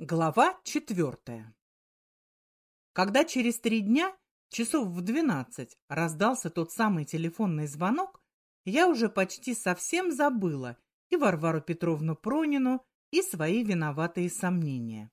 Глава четвертая Когда через три дня, часов в двенадцать, раздался тот самый телефонный звонок, я уже почти совсем забыла и Варвару Петровну Пронину, и свои виноватые сомнения.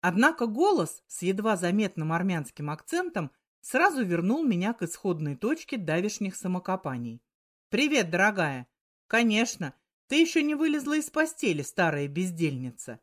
Однако голос с едва заметным армянским акцентом сразу вернул меня к исходной точке давешних самокопаний. «Привет, дорогая! Конечно, ты еще не вылезла из постели, старая бездельница!»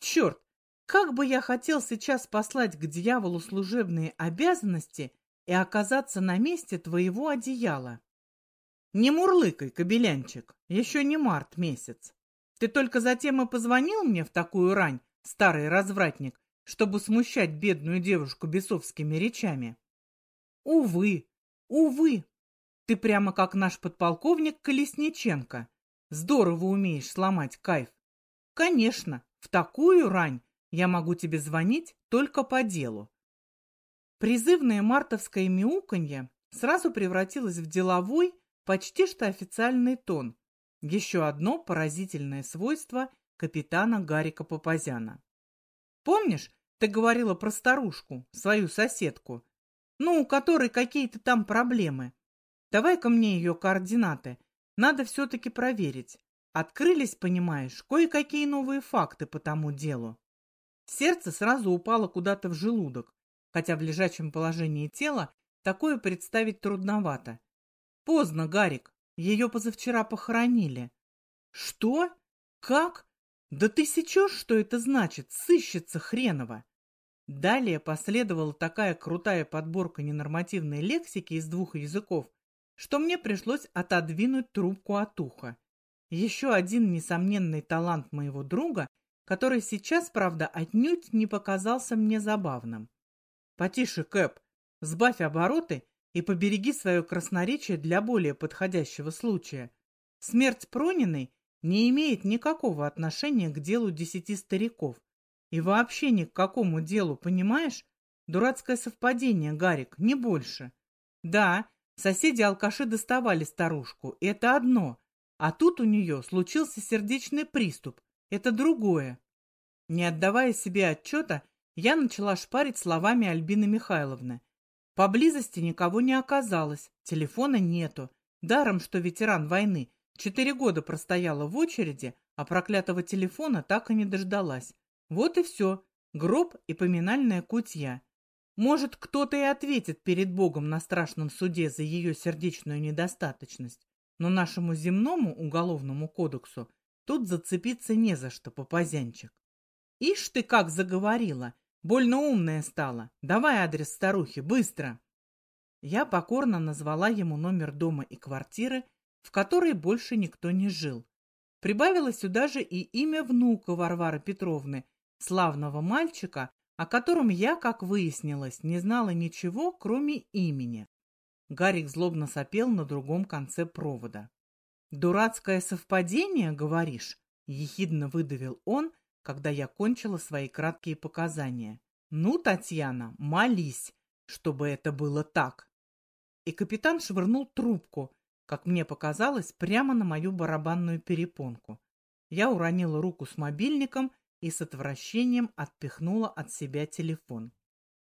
Черт, как бы я хотел сейчас послать к дьяволу служебные обязанности и оказаться на месте твоего одеяла. Не мурлыкай, кобелянчик, еще не март месяц. Ты только затем и позвонил мне в такую рань, старый развратник, чтобы смущать бедную девушку бесовскими речами. Увы, увы, ты прямо как наш подполковник Колесниченко. Здорово умеешь сломать кайф. Конечно, в такую рань я могу тебе звонить только по делу. Призывное мартовское мяуканье сразу превратилось в деловой, почти что официальный тон. Еще одно поразительное свойство капитана Гарика Папазяна. Помнишь, ты говорила про старушку, свою соседку, ну, у которой какие-то там проблемы? Давай-ка мне ее координаты. Надо все-таки проверить. Открылись, понимаешь, кое-какие новые факты по тому делу. Сердце сразу упало куда-то в желудок, хотя в лежачем положении тела такое представить трудновато. Поздно, Гарик, ее позавчера похоронили. Что? Как? Да ты сечешь, что это значит, сыщется хреново. Далее последовала такая крутая подборка ненормативной лексики из двух языков, что мне пришлось отодвинуть трубку от уха. Еще один несомненный талант моего друга, который сейчас, правда, отнюдь не показался мне забавным. Потише, Кэп, сбавь обороты и побереги свое красноречие для более подходящего случая. Смерть Прониной не имеет никакого отношения к делу десяти стариков. И вообще ни к какому делу, понимаешь? Дурацкое совпадение, Гарик, не больше. Да, соседи-алкаши доставали старушку, это одно, а тут у нее случился сердечный приступ. Это другое. Не отдавая себе отчета, я начала шпарить словами Альбины Михайловны. Поблизости никого не оказалось, телефона нету. Даром, что ветеран войны четыре года простояла в очереди, а проклятого телефона так и не дождалась. Вот и все. Гроб и поминальная кутья. Может, кто-то и ответит перед Богом на страшном суде за ее сердечную недостаточность но нашему земному уголовному кодексу тут зацепиться не за что, попозянчик. Ишь ты как заговорила, больно умная стала. Давай адрес старухи, быстро. Я покорно назвала ему номер дома и квартиры, в которой больше никто не жил. Прибавила сюда же и имя внука Варвары Петровны, славного мальчика, о котором я, как выяснилось, не знала ничего, кроме имени. Гарик злобно сопел на другом конце провода. «Дурацкое совпадение, говоришь?» — ехидно выдавил он, когда я кончила свои краткие показания. «Ну, Татьяна, молись, чтобы это было так!» И капитан швырнул трубку, как мне показалось, прямо на мою барабанную перепонку. Я уронила руку с мобильником и с отвращением отпихнула от себя телефон.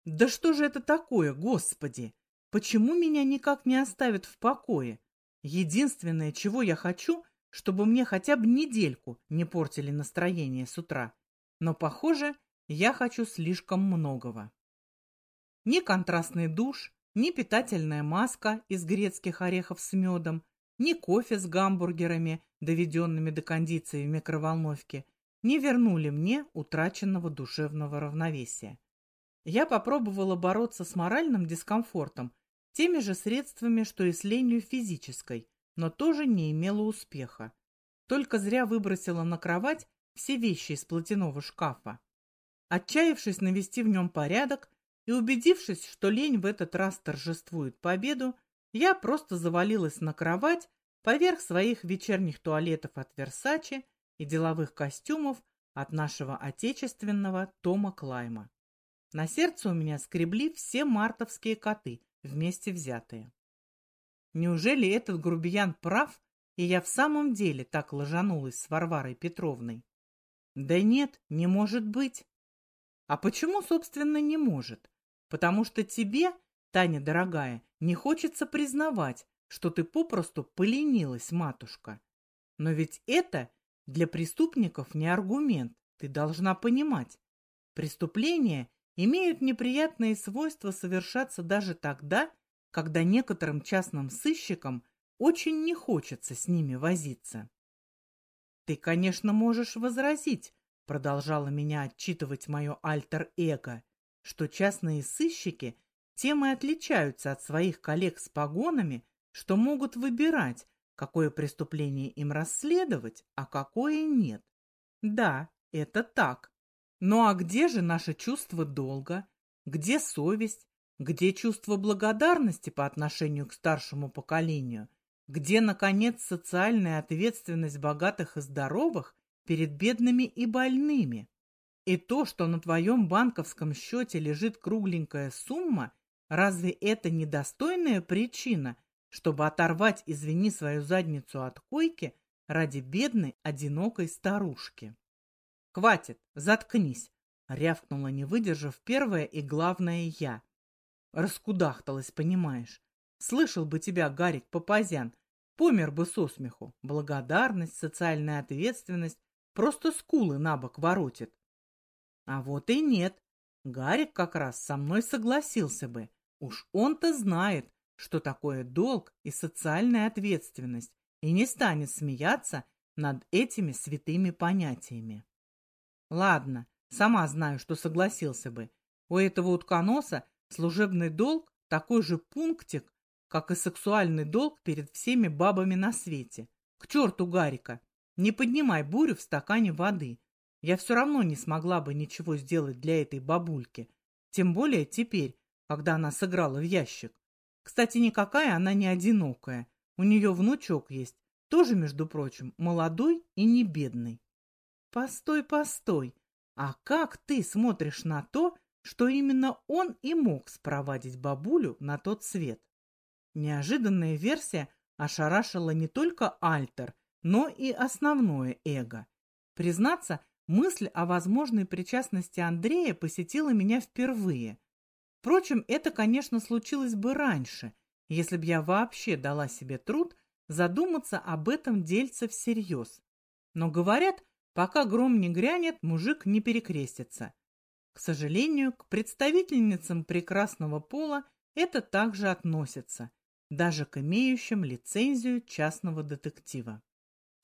«Да что же это такое, господи!» Почему меня никак не оставят в покое? Единственное, чего я хочу, чтобы мне хотя бы недельку не портили настроение с утра. Но, похоже, я хочу слишком многого. Ни контрастный душ, ни питательная маска из грецких орехов с медом, ни кофе с гамбургерами, доведенными до кондиции в микроволновке, не вернули мне утраченного душевного равновесия. Я попробовала бороться с моральным дискомфортом, теми же средствами, что и с ленью физической, но тоже не имела успеха. Только зря выбросила на кровать все вещи из платяного шкафа. Отчаявшись навести в нем порядок и убедившись, что лень в этот раз торжествует победу, я просто завалилась на кровать поверх своих вечерних туалетов от Версачи и деловых костюмов от нашего отечественного Тома Клайма. На сердце у меня скребли все мартовские коты, вместе взятые. Неужели этот грубиян прав, и я в самом деле так ложанулась с Варварой Петровной? Да нет, не может быть. А почему, собственно, не может? Потому что тебе, Таня дорогая, не хочется признавать, что ты попросту поленилась, матушка. Но ведь это для преступников не аргумент, ты должна понимать. Преступления имеют неприятные свойства совершаться даже тогда, когда некоторым частным сыщикам очень не хочется с ними возиться. «Ты, конечно, можешь возразить», — продолжала меня отчитывать мое альтер-эго, что частные сыщики тем и отличаются от своих коллег с погонами, что могут выбирать, какое преступление им расследовать, а какое нет. Да, это так. Ну а где же наше чувство долга? Где совесть? Где чувство благодарности по отношению к старшему поколению? Где, наконец, социальная ответственность богатых и здоровых перед бедными и больными? И то, что на твоем банковском счете лежит кругленькая сумма, разве это недостойная причина, чтобы оторвать, извини, свою задницу от койки ради бедной, одинокой старушки? «Хватит, заткнись!» — рявкнула, не выдержав, первое и главное я. Раскудахталась, понимаешь. Слышал бы тебя, Гарик Папазян, помер бы со смеху. Благодарность, социальная ответственность, просто скулы на бок воротит. А вот и нет. Гарик как раз со мной согласился бы. Уж он-то знает, что такое долг и социальная ответственность, и не станет смеяться над этими святыми понятиями. Ладно, сама знаю, что согласился бы. У этого утконоса служебный долг такой же пунктик, как и сексуальный долг перед всеми бабами на свете. К черту Гарика! Не поднимай бурю в стакане воды. Я все равно не смогла бы ничего сделать для этой бабульки. Тем более теперь, когда она сыграла в ящик. Кстати, никакая она не одинокая. У нее внучок есть, тоже, между прочим, молодой и не бедный. Постой, постой. А как ты смотришь на то, что именно он и мог спровадить бабулю на тот свет? Неожиданная версия ошарашила не только Альтер, но и основное эго. Признаться, мысль о возможной причастности Андрея посетила меня впервые. Впрочем, это, конечно, случилось бы раньше, если б я вообще дала себе труд задуматься об этом дельце всерьез. Но, говорят, Пока гром не грянет, мужик не перекрестится. К сожалению, к представительницам прекрасного пола это также относится, даже к имеющим лицензию частного детектива.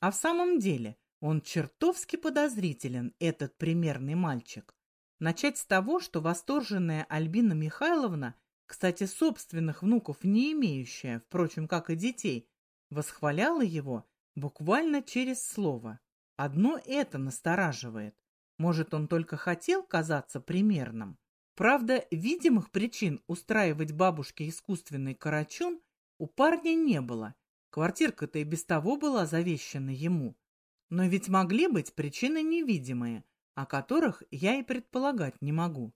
А в самом деле он чертовски подозрителен, этот примерный мальчик. Начать с того, что восторженная Альбина Михайловна, кстати, собственных внуков не имеющая, впрочем, как и детей, восхваляла его буквально через слово. Одно это настораживает. Может, он только хотел казаться примерным? Правда, видимых причин устраивать бабушке искусственный карачун у парня не было. Квартирка-то и без того была завещана ему. Но ведь могли быть причины невидимые, о которых я и предполагать не могу.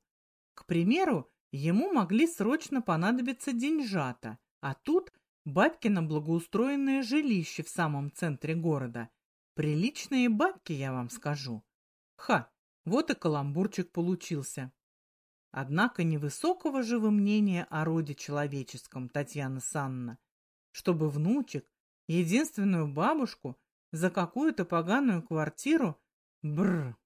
К примеру, ему могли срочно понадобиться деньжата, а тут бабкино благоустроенное жилище в самом центре города – Приличные бабки, я вам скажу. Ха, вот и каламбурчик получился. Однако невысокого же вы мнения о роде человеческом, Татьяна Санна, чтобы внучек, единственную бабушку, за какую-то поганую квартиру, бр.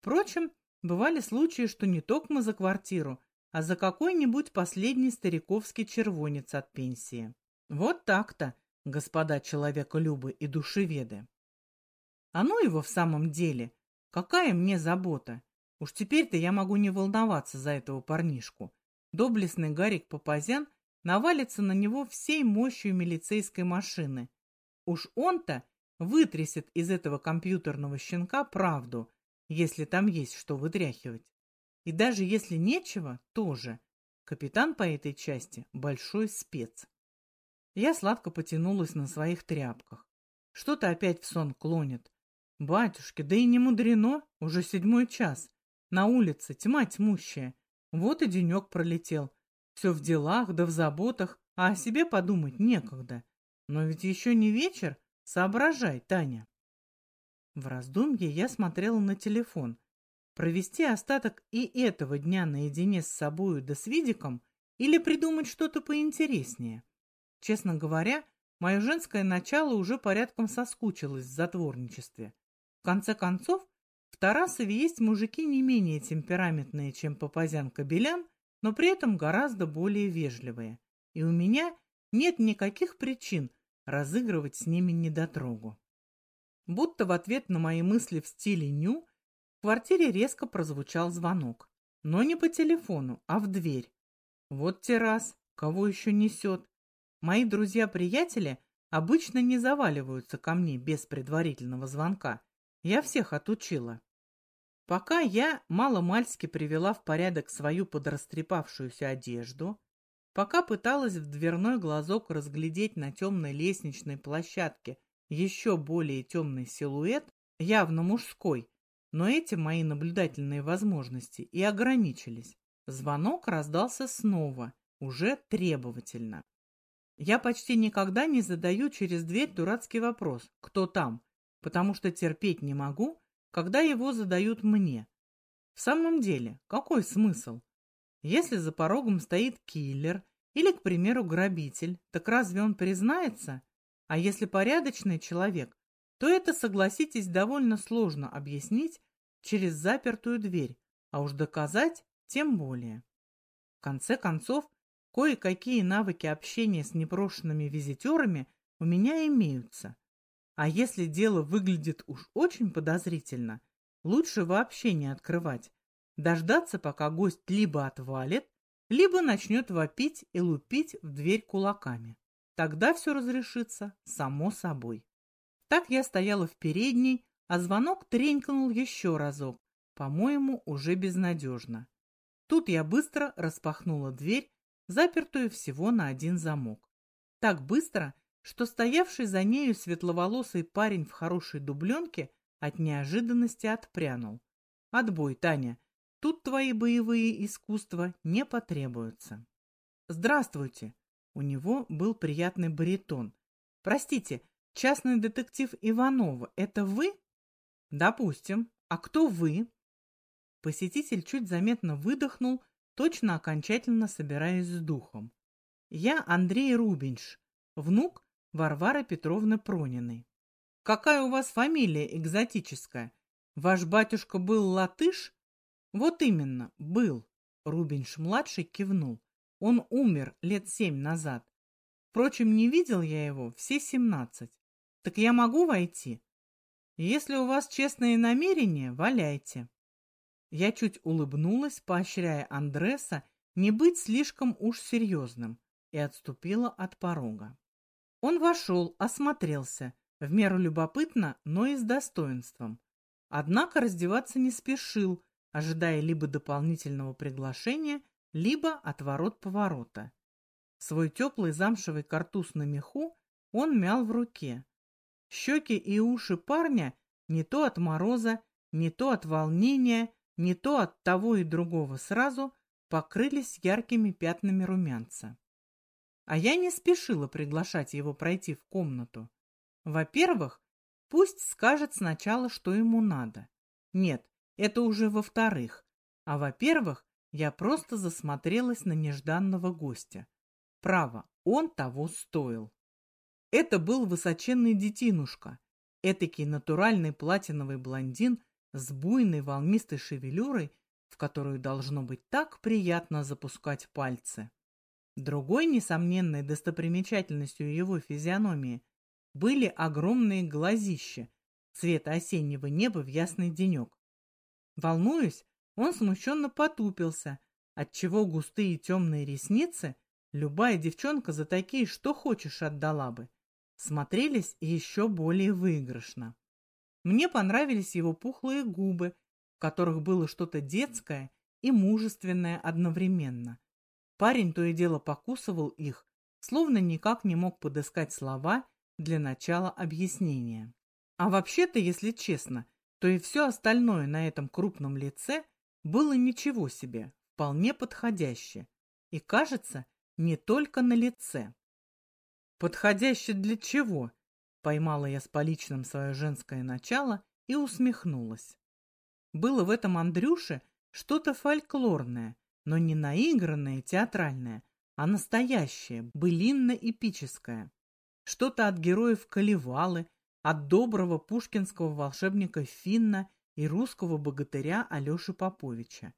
Впрочем, бывали случаи, что не только за квартиру, а за какой-нибудь последний стариковский червонец от пенсии. Вот так-то, господа человеколюбы и душеведы. А ну его в самом деле. Какая мне забота? Уж теперь-то я могу не волноваться за этого парнишку. Доблестный Гарик Папазян навалится на него всей мощью милицейской машины. Уж он-то вытрясет из этого компьютерного щенка правду, если там есть что вытряхивать. И даже если нечего, тоже. Капитан по этой части – большой спец. Я сладко потянулась на своих тряпках. Что-то опять в сон клонит. Батюшки, да и не мудрено, уже седьмой час. На улице тьма тьмущая. Вот и денек пролетел. Все в делах да в заботах, а о себе подумать некогда. Но ведь еще не вечер. Соображай, Таня. В раздумье я смотрела на телефон. Провести остаток и этого дня наедине с собою да с Видиком или придумать что-то поинтереснее. Честно говоря, мое женское начало уже порядком соскучилось в затворничестве. В конце концов, в Тарасове есть мужики не менее темпераментные, чем Папазян-Кобелян, но при этом гораздо более вежливые. И у меня нет никаких причин разыгрывать с ними недотрогу. Будто в ответ на мои мысли в стиле «ню» в квартире резко прозвучал звонок. Но не по телефону, а в дверь. Вот те раз, кого еще несет. Мои друзья-приятели обычно не заваливаются ко мне без предварительного звонка. Я всех отучила. Пока я мало-мальски привела в порядок свою подрастрепавшуюся одежду, пока пыталась в дверной глазок разглядеть на темной лестничной площадке еще более темный силуэт, явно мужской, но эти мои наблюдательные возможности и ограничились. Звонок раздался снова, уже требовательно. Я почти никогда не задаю через дверь дурацкий вопрос «Кто там?», потому что терпеть не могу, когда его задают мне. В самом деле, какой смысл? Если за порогом стоит киллер или, к примеру, грабитель, так разве он признается? А если порядочный человек, то это, согласитесь, довольно сложно объяснить через запертую дверь, а уж доказать тем более. В конце концов, кое-какие навыки общения с непрошенными визитерами у меня имеются. А если дело выглядит уж очень подозрительно, лучше вообще не открывать, дождаться, пока гость либо отвалит, либо начнет вопить и лупить в дверь кулаками. Тогда все разрешится само собой. Так я стояла в передней, а звонок тренькнул еще разок, по-моему, уже безнадежно. Тут я быстро распахнула дверь, запертую всего на один замок. Так быстро, что стоявший за нею светловолосый парень в хорошей дубленке от неожиданности отпрянул. «Отбой, Таня, тут твои боевые искусства не потребуются». «Здравствуйте!» У него был приятный баритон. «Простите, частный детектив Иванова, это вы?» «Допустим. А кто вы?» Посетитель чуть заметно выдохнул, точно окончательно собираясь с духом. «Я Андрей Рубинш, внук Варвары Петровны Прониной. Какая у вас фамилия экзотическая? Ваш батюшка был латыш?» «Вот именно, был», — Рубинш-младший кивнул. «Он умер лет семь назад. Впрочем, не видел я его все семнадцать. Так я могу войти?» «Если у вас честные намерения, валяйте». Я чуть улыбнулась, поощряя Андреса не быть слишком уж серьезным, и отступила от порога. Он вошел, осмотрелся, в меру любопытно, но и с достоинством. Однако раздеваться не спешил, ожидая либо дополнительного приглашения, либо отворот-поворота. Свой теплый замшевый картуз на меху он мял в руке. Щеки и уши парня не то от мороза, не то от волнения не то от того и другого сразу покрылись яркими пятнами румянца. А я не спешила приглашать его пройти в комнату. Во-первых, пусть скажет сначала, что ему надо. Нет, это уже во-вторых. А во-первых, я просто засмотрелась на нежданного гостя. Право, он того стоил. Это был высоченный детинушка, этакий натуральный платиновый блондин с буйной волнистой шевелюрой, в которую должно быть так приятно запускать пальцы. Другой несомненной достопримечательностью его физиономии были огромные глазища цвета осеннего неба в ясный денек. Волнуясь, он смущенно потупился, отчего густые темные ресницы, любая девчонка за такие что хочешь отдала бы, смотрелись еще более выигрышно. Мне понравились его пухлые губы, в которых было что-то детское и мужественное одновременно. Парень то и дело покусывал их, словно никак не мог подыскать слова для начала объяснения. А вообще-то, если честно, то и все остальное на этом крупном лице было ничего себе, вполне подходящее. И, кажется, не только на лице. Подходяще для чего? Поймала я с поличным свое женское начало и усмехнулась. Было в этом Андрюше что-то фольклорное, но не наигранное, театральное, а настоящее, былинно-эпическое. Что-то от героев Калевалы, от доброго пушкинского волшебника Финна и русского богатыря Алеши Поповича.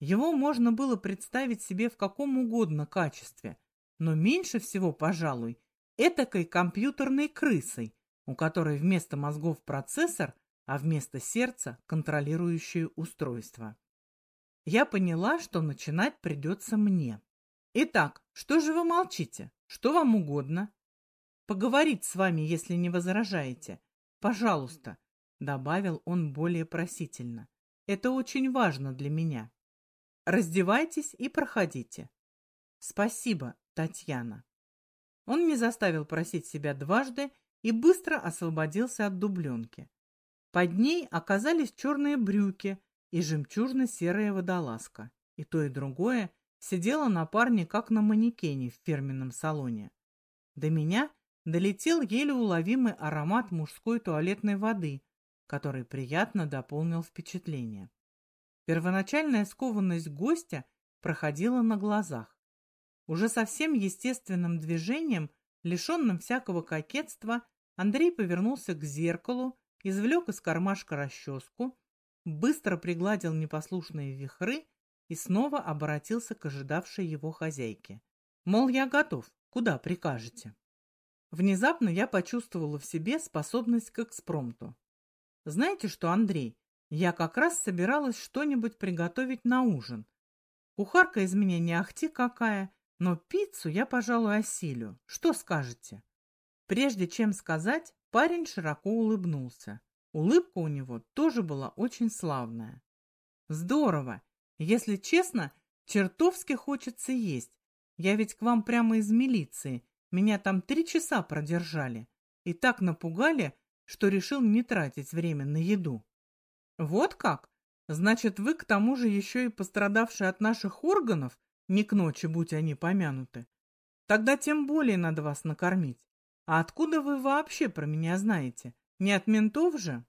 Его можно было представить себе в каком угодно качестве, но меньше всего, пожалуй, этакой компьютерной крысой, у которой вместо мозгов процессор, а вместо сердца контролирующее устройство. Я поняла, что начинать придется мне. Итак, что же вы молчите? Что вам угодно? Поговорить с вами, если не возражаете. Пожалуйста, добавил он более просительно. Это очень важно для меня. Раздевайтесь и проходите. Спасибо, Татьяна. Он не заставил просить себя дважды и быстро освободился от дубленки. Под ней оказались черные брюки и жемчужно-серая водолазка. И то, и другое сидело на парне, как на манекене в фирменном салоне. До меня долетел еле уловимый аромат мужской туалетной воды, который приятно дополнил впечатление. Первоначальная скованность гостя проходила на глазах. Уже совсем естественным движением, лишенным всякого кокетства, Андрей повернулся к зеркалу, извлек из кармашка расческу, быстро пригладил непослушные вихры и снова обратился к ожидавшей его хозяйке. Мол, я готов, куда прикажете? Внезапно я почувствовала в себе способность к экспромту. Знаете что, Андрей, я как раз собиралась что-нибудь приготовить на ужин. Кухарка из меня не ахти какая, но пиццу я, пожалуй, осилю. Что скажете? Прежде чем сказать, парень широко улыбнулся. Улыбка у него тоже была очень славная. Здорово! Если честно, чертовски хочется есть. Я ведь к вам прямо из милиции. Меня там три часа продержали. И так напугали, что решил не тратить время на еду. Вот как? Значит, вы к тому же еще и пострадавший от наших органов, не к ночи, будь они помянуты. Тогда тем более надо вас накормить. А откуда вы вообще про меня знаете? Не от ментов же?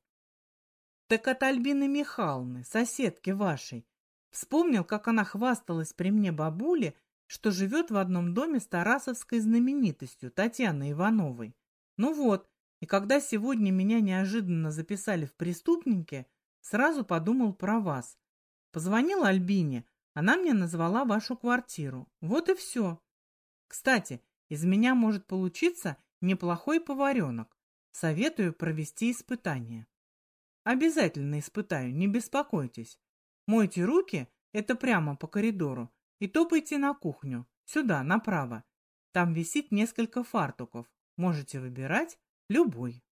Так от Альбины Михайловны, соседки вашей. Вспомнил, как она хвасталась при мне бабуле, что живет в одном доме с тарасовской знаменитостью Татьяной Ивановой. Ну вот, и когда сегодня меня неожиданно записали в преступники, сразу подумал про вас. Позвонил Альбине, она мне назвала вашу квартиру. Вот и все. Кстати, из меня может получиться неплохой поваренок. Советую провести испытание. Обязательно испытаю, не беспокойтесь. Мойте руки, это прямо по коридору, и топайте на кухню, сюда, направо. Там висит несколько фартуков. Можете выбирать любой.